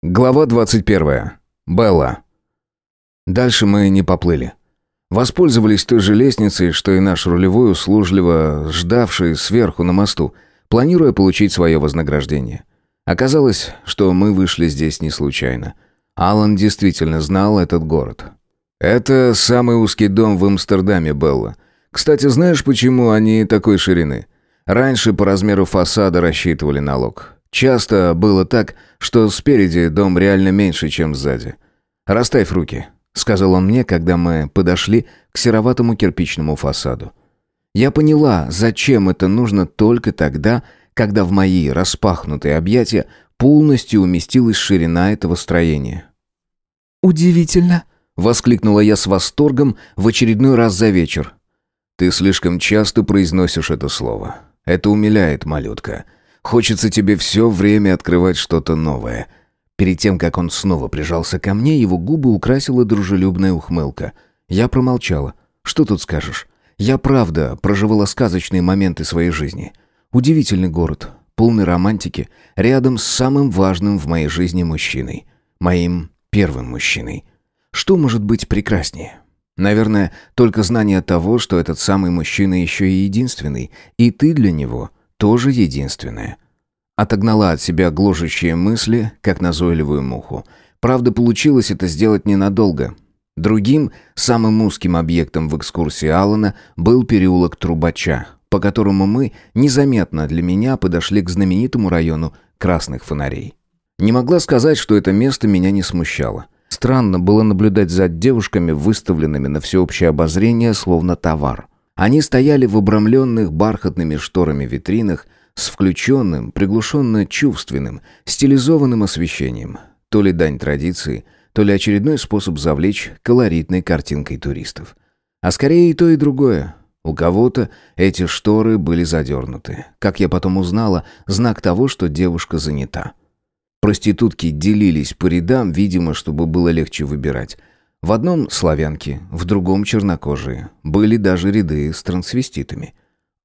Глава 21. Белла. Дальше мы не поплыли. Воспользовались той же лестницей, что и наш рулевой, услужливо ждавший сверху на мосту, планируя получить свое вознаграждение. Оказалось, что мы вышли здесь не случайно. Алан действительно знал этот город. Это самый узкий дом в Амстердаме, Белла. Кстати, знаешь, почему они такой ширины? Раньше по размеру фасада рассчитывали налог. Часто было так, что спереди дом реально меньше, чем сзади. «Расставь руки», — сказал он мне, когда мы подошли к сероватому кирпичному фасаду. Я поняла, зачем это нужно только тогда, когда в мои распахнутые объятия полностью уместилась ширина этого строения. «Удивительно», — воскликнула я с восторгом в очередной раз за вечер. «Ты слишком часто произносишь это слово. Это умиляет, малютка. Хочется тебе все время открывать что-то новое». Перед тем, как он снова прижался ко мне, его губы украсила дружелюбная ухмылка. Я промолчала. «Что тут скажешь? Я правда проживала сказочные моменты своей жизни. Удивительный город, полный романтики, рядом с самым важным в моей жизни мужчиной. Моим первым мужчиной. Что может быть прекраснее?» Наверное, только знание того, что этот самый мужчина еще и единственный, и ты для него тоже единственная. Отогнала от себя гложущие мысли, как назойливую муху. Правда, получилось это сделать ненадолго. Другим, самым узким объектом в экскурсии Алана был переулок Трубача, по которому мы, незаметно для меня, подошли к знаменитому району красных фонарей. Не могла сказать, что это место меня не смущало. Странно было наблюдать за девушками, выставленными на всеобщее обозрение, словно товар. Они стояли в обрамленных бархатными шторами витринах, с включенным, приглушенно чувственным, стилизованным освещением. То ли дань традиции, то ли очередной способ завлечь колоритной картинкой туристов. А скорее и то, и другое. У кого-то эти шторы были задернуты. Как я потом узнала, знак того, что девушка занята. Проститутки делились по рядам, видимо, чтобы было легче выбирать. В одном славянки, в другом чернокожие. Были даже ряды с трансвеститами.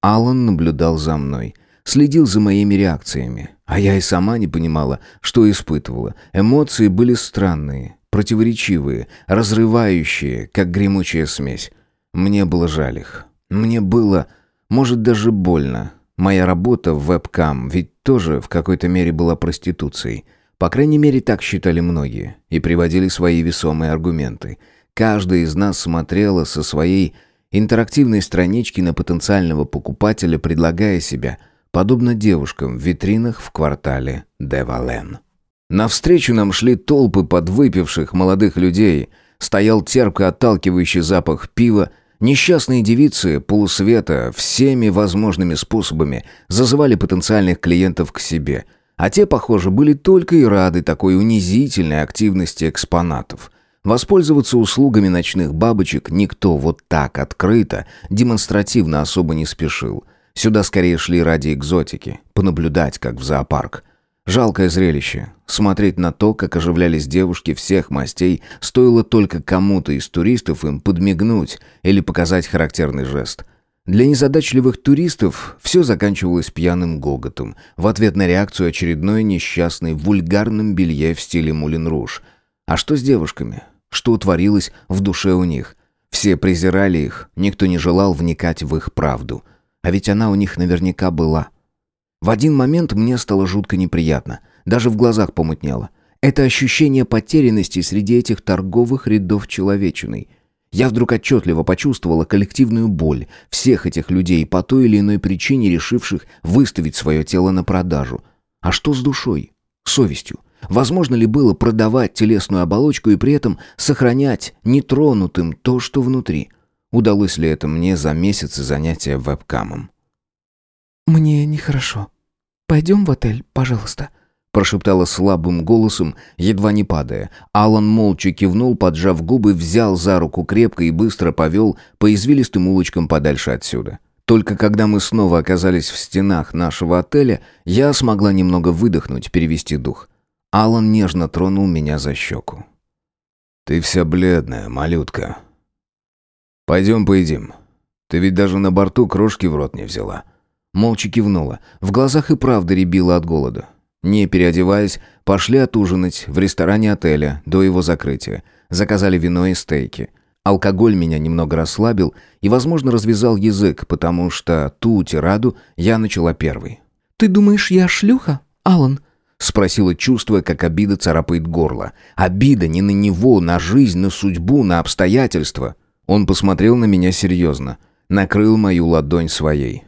Алан наблюдал за мной следил за моими реакциями. А я и сама не понимала, что испытывала. Эмоции были странные, противоречивые, разрывающие, как гремучая смесь. Мне было жаль их. Мне было, может, даже больно. Моя работа в вебкам ведь тоже в какой-то мере была проституцией. По крайней мере, так считали многие и приводили свои весомые аргументы. Каждая из нас смотрела со своей интерактивной странички на потенциального покупателя, предлагая себя – подобно девушкам в витринах в квартале Девален. Навстречу нам шли толпы подвыпивших молодых людей, стоял терпко отталкивающий запах пива, Несчастные девицы полусвета всеми возможными способами зазывали потенциальных клиентов к себе, а те, похоже, были только и рады такой унизительной активности экспонатов. Воспользоваться услугами ночных бабочек никто вот так открыто, демонстративно особо не спешил. Сюда скорее шли ради экзотики, понаблюдать, как в зоопарк. Жалкое зрелище. Смотреть на то, как оживлялись девушки всех мастей, стоило только кому-то из туристов им подмигнуть или показать характерный жест. Для незадачливых туристов все заканчивалось пьяным гоготом в ответ на реакцию очередной несчастной в вульгарном белье в стиле Мулин Руж. А что с девушками? Что творилось в душе у них? Все презирали их, никто не желал вникать в их правду – а ведь она у них наверняка была. В один момент мне стало жутко неприятно. Даже в глазах помутнело. Это ощущение потерянности среди этих торговых рядов человечиной. Я вдруг отчетливо почувствовала коллективную боль всех этих людей по той или иной причине решивших выставить свое тело на продажу. А что с душой? Совестью? Возможно ли было продавать телесную оболочку и при этом сохранять нетронутым то, что внутри? Удалось ли это мне за месяцы занятия вебкамом? «Мне нехорошо. Пойдем в отель, пожалуйста», прошептала слабым голосом, едва не падая. Алан молча кивнул, поджав губы, взял за руку крепко и быстро повел по извилистым улочкам подальше отсюда. Только когда мы снова оказались в стенах нашего отеля, я смогла немного выдохнуть, перевести дух. Алан нежно тронул меня за щеку. «Ты вся бледная, малютка», «Пойдем поедим. Ты ведь даже на борту крошки в рот не взяла». Молча кивнула. В глазах и правда рябила от голода. Не переодеваясь, пошли отужинать в ресторане отеля до его закрытия. Заказали вино и стейки. Алкоголь меня немного расслабил и, возможно, развязал язык, потому что ту тираду я начала первой. «Ты думаешь, я шлюха, Алан?» Спросила, чувствуя, как обида царапает горло. Обида не на него, на жизнь, на судьбу, на обстоятельства. Он посмотрел на меня серьезно. Накрыл мою ладонь своей.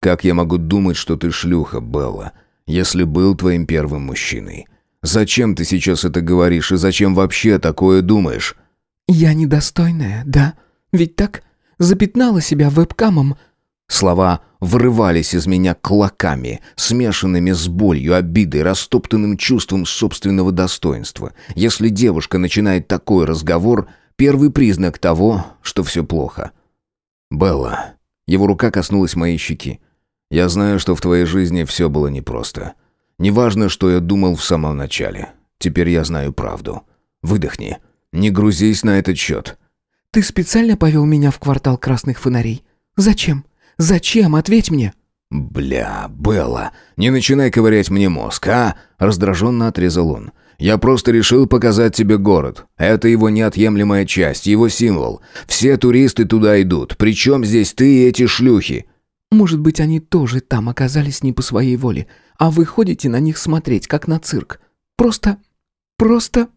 «Как я могу думать, что ты шлюха, Белла, если был твоим первым мужчиной? Зачем ты сейчас это говоришь и зачем вообще такое думаешь?» «Я недостойная, да? Ведь так? Запятнала себя вебкамом». Слова вырывались из меня клоками, смешанными с болью, обидой, растоптанным чувством собственного достоинства. Если девушка начинает такой разговор, первый признак того, что все плохо. «Белла». Его рука коснулась моей щеки. «Я знаю, что в твоей жизни все было непросто. Неважно, что я думал в самом начале. Теперь я знаю правду. Выдохни. Не грузись на этот счет». «Ты специально повел меня в квартал красных фонарей? Зачем? Зачем? Ответь мне!» «Бля, Белла, не начинай ковырять мне мозг, а?» Раздраженно отрезал он. «Я просто решил показать тебе город. Это его неотъемлемая часть, его символ. Все туристы туда идут. Причем здесь ты и эти шлюхи?» «Может быть, они тоже там оказались не по своей воле, а вы ходите на них смотреть, как на цирк. Просто... просто...»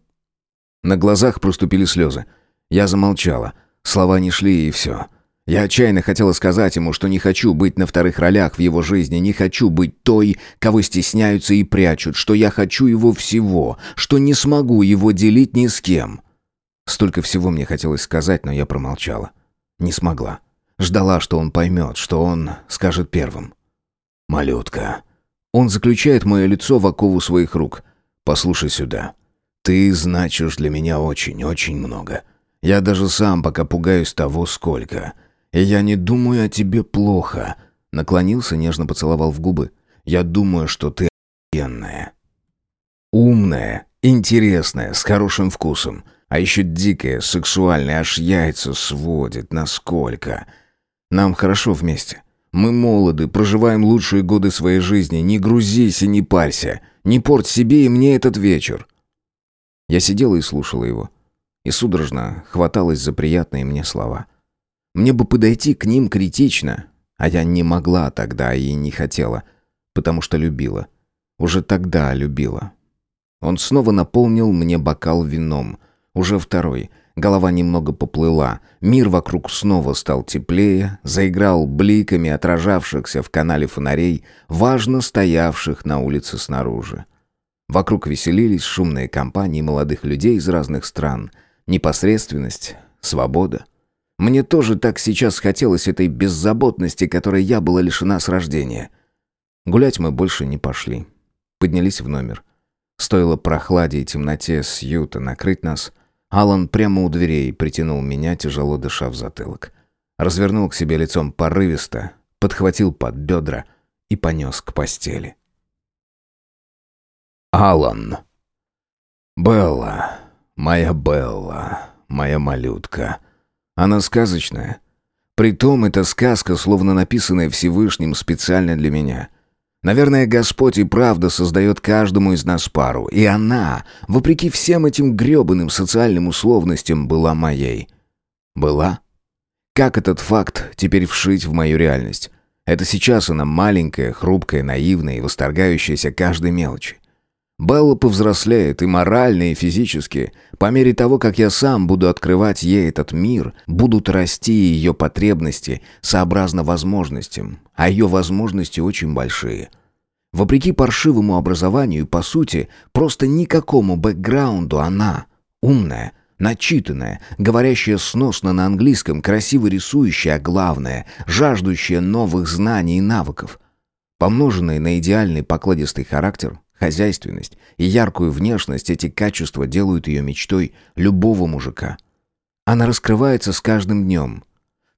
На глазах проступили слезы. Я замолчала. Слова не шли, и все. Я отчаянно хотела сказать ему, что не хочу быть на вторых ролях в его жизни, не хочу быть той, кого стесняются и прячут, что я хочу его всего, что не смогу его делить ни с кем. Столько всего мне хотелось сказать, но я промолчала. Не смогла. Ждала, что он поймет, что он скажет первым. «Малютка». Он заключает мое лицо в окову своих рук. «Послушай сюда. Ты значишь для меня очень-очень много. Я даже сам пока пугаюсь того, сколько. И я не думаю о тебе плохо. Наклонился, нежно поцеловал в губы. Я думаю, что ты охуенная. Умная, интересная, с хорошим вкусом. А еще дикая, сексуальная, аж яйца сводит. Насколько? Нам хорошо вместе. Мы молоды, проживаем лучшие годы своей жизни. Не грузись и не парься. Не порть себе и мне этот вечер. Я сидела и слушала его. И судорожно хваталась за приятные мне слова. Мне бы подойти к ним критично, а я не могла тогда и не хотела, потому что любила. Уже тогда любила. Он снова наполнил мне бокал вином. Уже второй. Голова немного поплыла. Мир вокруг снова стал теплее, заиграл бликами отражавшихся в канале фонарей, важно стоявших на улице снаружи. Вокруг веселились шумные компании молодых людей из разных стран. Непосредственность, свобода. Мне тоже так сейчас хотелось этой беззаботности, которой я была лишена с рождения. Гулять мы больше не пошли. Поднялись в номер. Стоило прохладе и темноте Сьюта накрыть нас, Алан прямо у дверей притянул меня, тяжело дыша в затылок. Развернул к себе лицом порывисто, подхватил под бедра и понес к постели. Алан. Белла, моя Белла, моя малютка. Она сказочная. Притом эта сказка, словно написанная Всевышним специально для меня. Наверное, Господь и правда создает каждому из нас пару, и она, вопреки всем этим грёбаным социальным условностям, была моей. Была? Как этот факт теперь вшить в мою реальность? Это сейчас она маленькая, хрупкая, наивная и восторгающаяся каждой мелочи. Белла повзрослеет и морально, и физически. По мере того, как я сам буду открывать ей этот мир, будут расти ее потребности сообразно возможностям, а ее возможности очень большие. Вопреки паршивому образованию, по сути, просто никакому бэкграунду она умная, начитанная, говорящая сносно на английском, красиво рисующая, а главное, жаждущая новых знаний и навыков. Помноженные на идеальный покладистый характер, Хозяйственность и яркую внешность эти качества делают ее мечтой любого мужика. Она раскрывается с каждым днем.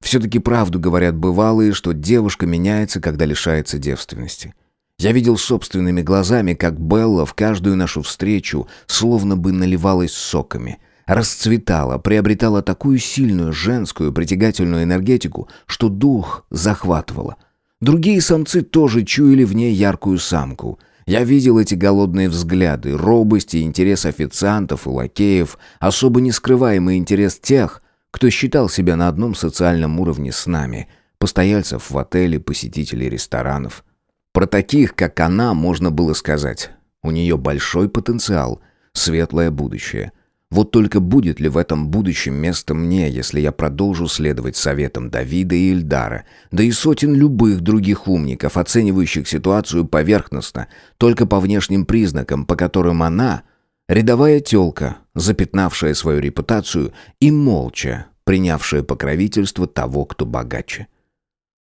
Все-таки правду говорят бывалые, что девушка меняется, когда лишается девственности. Я видел собственными глазами, как Белла в каждую нашу встречу словно бы наливалась соками, расцветала, приобретала такую сильную женскую притягательную энергетику, что дух захватывала. Другие самцы тоже чуяли в ней яркую самку – Я видел эти голодные взгляды, робость и интерес официантов и лакеев, особо не скрываемый интерес тех, кто считал себя на одном социальном уровне с нами, постояльцев в отеле, посетителей ресторанов. Про таких, как она, можно было сказать. У нее большой потенциал, светлое будущее – вот только будет ли в этом будущем место мне, если я продолжу следовать советам Давида и Ильдара, да и сотен любых других умников, оценивающих ситуацию поверхностно, только по внешним признакам, по которым она, рядовая тёлка, запятнавшая свою репутацию и молча принявшая покровительство того, кто богаче.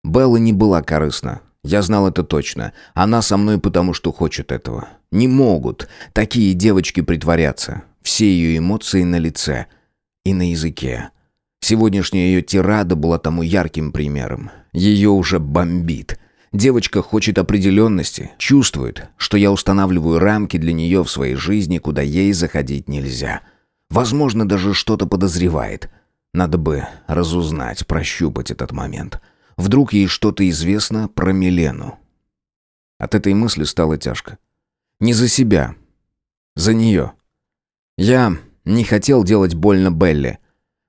Белла не была корыстна, я знал это точно. Она со мной потому, что хочет этого. Не могут такие девочки притворяться. Все ее эмоции на лице и на языке. Сегодняшняя ее тирада была тому ярким примером. Ее уже бомбит. Девочка хочет определенности, чувствует, что я устанавливаю рамки для нее в своей жизни, куда ей заходить нельзя. Возможно, даже что-то подозревает. Надо бы разузнать, прощупать этот момент. Вдруг ей что-то известно про Милену. От этой мысли стало тяжко. Не за себя, за нее. Я не хотел делать больно Белле.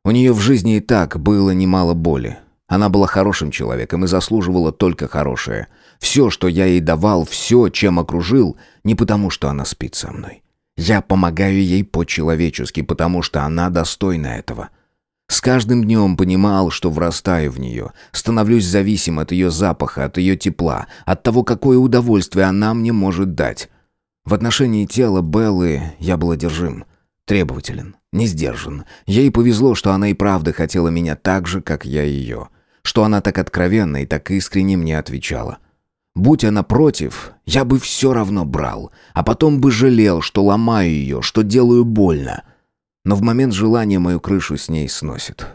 У нее в жизни и так было немало боли. Она была хорошим человеком и заслуживала только хорошее. Все, что я ей давал, все, чем окружил, не потому, что она спит со мной. Я помогаю ей по-человечески, потому что она достойна этого. С каждым днем понимал, что врастаю в нее, становлюсь зависим от ее запаха, от ее тепла, от того, какое удовольствие она мне может дать. В отношении тела Беллы я был одержим. Требователен, не сдержан. Ей повезло, что она и правда хотела меня так же, как я ее. Что она так откровенно и так искренне мне отвечала. Будь она против, я бы все равно брал, а потом бы жалел, что ломаю ее, что делаю больно. Но в момент желания мою крышу с ней сносит.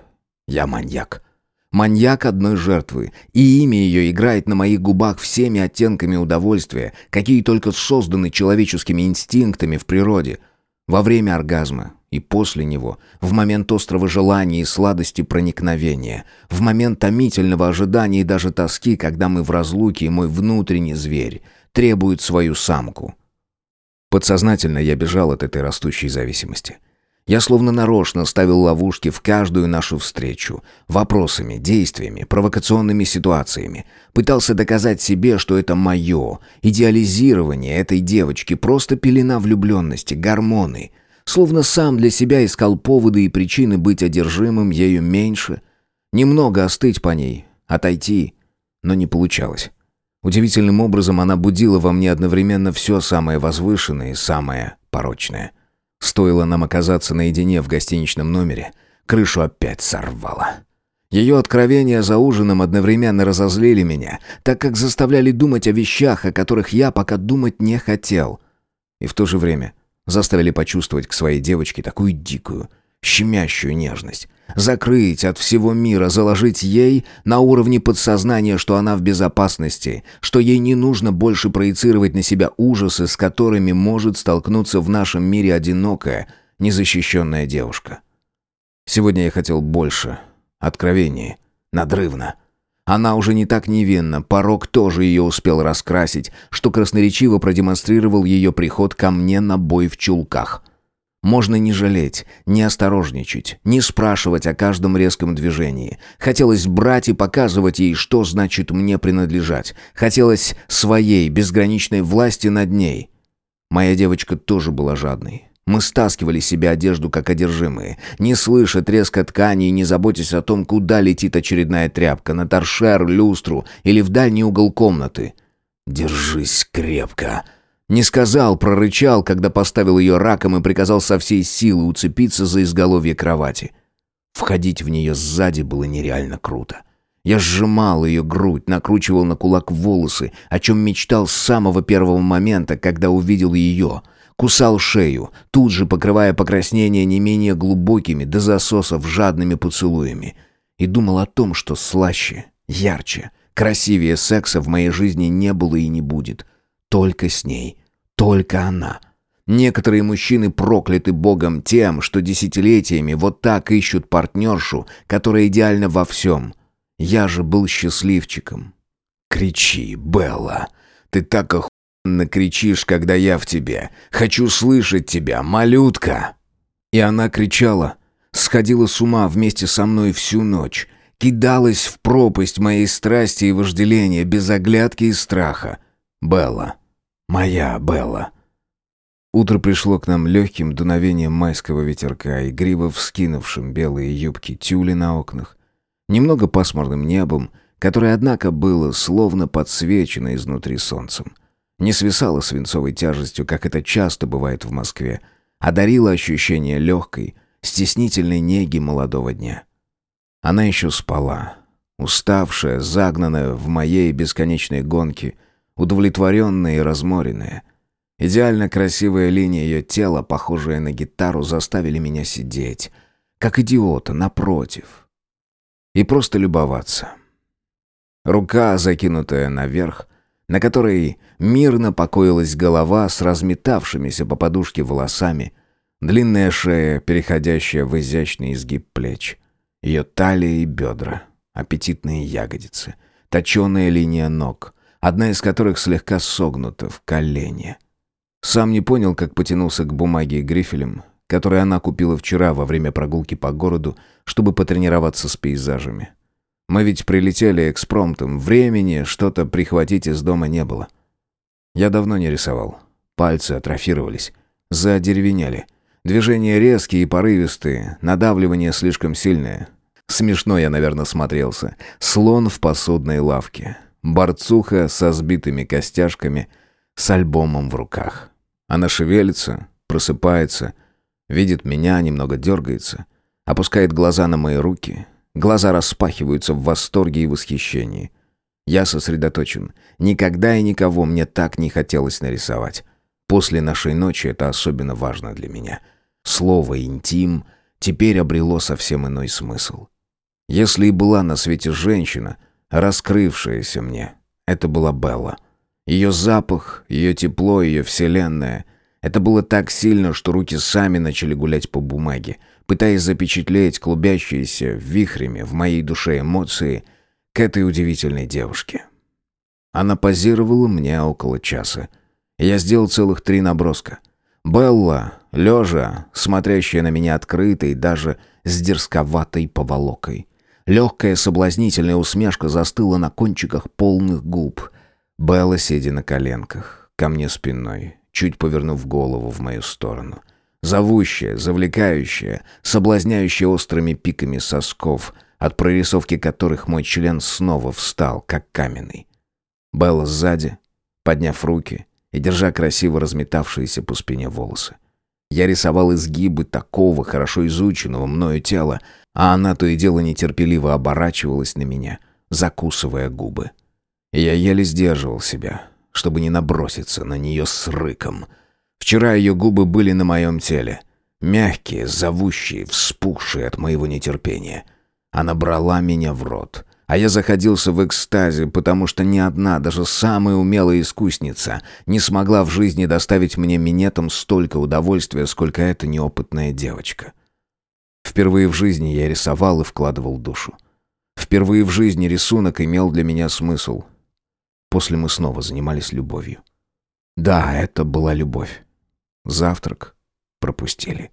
Я маньяк. Маньяк одной жертвы, и имя ее играет на моих губах всеми оттенками удовольствия, какие только созданы человеческими инстинктами в природе — во время оргазма и после него, в момент острого желания и сладости проникновения, в момент томительного ожидания и даже тоски, когда мы в разлуке, и мой внутренний зверь требует свою самку. Подсознательно я бежал от этой растущей зависимости. Я словно нарочно ставил ловушки в каждую нашу встречу. Вопросами, действиями, провокационными ситуациями. Пытался доказать себе, что это мое. Идеализирование этой девочки, просто пелена влюбленности, гормоны. Словно сам для себя искал поводы и причины быть одержимым ею меньше. Немного остыть по ней, отойти, но не получалось. Удивительным образом она будила во мне одновременно все самое возвышенное и самое порочное. Стоило нам оказаться наедине в гостиничном номере, крышу опять сорвало. Ее откровения за ужином одновременно разозлили меня, так как заставляли думать о вещах, о которых я пока думать не хотел. И в то же время заставили почувствовать к своей девочке такую дикую, щемящую нежность, Закрыть от всего мира, заложить ей на уровне подсознания, что она в безопасности, что ей не нужно больше проецировать на себя ужасы, с которыми может столкнуться в нашем мире одинокая, незащищенная девушка. Сегодня я хотел больше, откровеннее, надрывно. Она уже не так невинна, порог тоже ее успел раскрасить, что красноречиво продемонстрировал ее приход ко мне на бой в чулках. Можно не жалеть, не осторожничать, не спрашивать о каждом резком движении. Хотелось брать и показывать ей, что значит мне принадлежать. Хотелось своей, безграничной власти над ней. Моя девочка тоже была жадной. Мы стаскивали себе одежду как одержимые, не слыша треска ткани и не заботясь о том, куда летит очередная тряпка, на торшер, люстру или в дальний угол комнаты. «Держись крепко!» Не сказал, прорычал, когда поставил ее раком и приказал со всей силы уцепиться за изголовье кровати. Входить в нее сзади было нереально круто. Я сжимал ее грудь, накручивал на кулак волосы, о чем мечтал с самого первого момента, когда увидел ее. Кусал шею, тут же покрывая покраснение не менее глубокими до засосов жадными поцелуями. И думал о том, что слаще, ярче, красивее секса в моей жизни не было и не будет. Только с ней. Только она. Некоторые мужчины прокляты Богом тем, что десятилетиями вот так ищут партнершу, которая идеальна во всем. Я же был счастливчиком. Кричи, Белла. Ты так накричишь, когда я в тебе. Хочу слышать тебя, малютка!» И она кричала, сходила с ума вместе со мной всю ночь, кидалась в пропасть моей страсти и вожделения без оглядки и страха. Белла. Моя Белла. Утро пришло к нам легким дуновением майского ветерка, игриво вскинувшим белые юбки тюли на окнах, немного пасмурным небом, которое, однако, было словно подсвечено изнутри солнцем. Не свисало свинцовой тяжестью, как это часто бывает в Москве, а дарило ощущение легкой, стеснительной неги молодого дня. Она еще спала, уставшая, загнанная в моей бесконечной гонке, удовлетворенная и разморенная. Идеально красивая линия ее тела, похожая на гитару, заставили меня сидеть, как идиота, напротив, и просто любоваться. Рука, закинутая наверх, на которой мирно покоилась голова с разметавшимися по подушке волосами, длинная шея, переходящая в изящный изгиб плеч — ее талия и бедра, аппетитные ягодицы, точеная линия ног, одна из которых слегка согнута в колене. Сам не понял, как потянулся к бумаге и грифелям, которые она купила вчера во время прогулки по городу, чтобы потренироваться с пейзажами. Мы ведь прилетели экспромтом, времени что-то прихватить из дома не было. Я давно не рисовал. Пальцы атрофировались, заодеревеняли — Движения резкие и порывистые, надавливание слишком сильное. Смешно я, наверное, смотрелся. Слон в посудной лавке. Борцуха со сбитыми костяшками, с альбомом в руках. Она шевелится, просыпается, видит меня, немного дергается, опускает глаза на мои руки. Глаза распахиваются в восторге и восхищении. Я сосредоточен. Никогда и никого мне так не хотелось нарисовать. После нашей ночи это особенно важно для меня. Слово «интим» теперь обрело совсем иной смысл. Если и была на свете женщина, раскрывшаяся мне, это была Белла. Ее запах, ее тепло, ее вселенная — это было так сильно, что руки сами начали гулять по бумаге, пытаясь запечатлеть клубящиеся вихрями в моей душе эмоции к этой удивительной девушке. Она позировала мне около часа — я сделал целых три наброска. Белла, лежа, смотрящая на меня открытой, даже с дерзковатой поволокой. Легкая соблазнительная усмешка застыла на кончиках полных губ. Белла, сидя на коленках, ко мне спиной, чуть повернув голову в мою сторону. Зовущая, завлекающая, соблазняющая острыми пиками сосков, от прорисовки которых мой член снова встал, как каменный. Белла сзади, подняв руки, и держа красиво разметавшиеся по спине волосы. Я рисовал изгибы такого хорошо изученного мною тела, а она то и дело нетерпеливо оборачивалась на меня, закусывая губы. Я еле сдерживал себя, чтобы не наброситься на нее с рыком. Вчера ее губы были на моем теле, мягкие, зовущие, вспухшие от моего нетерпения. Она брала меня в рот, а я заходился в экстазе, потому что ни одна, даже самая умелая искусница, не смогла в жизни доставить мне минетом столько удовольствия, сколько эта неопытная девочка. Впервые в жизни я рисовал и вкладывал душу. Впервые в жизни рисунок имел для меня смысл. После мы снова занимались любовью. Да, это была любовь. Завтрак пропустили.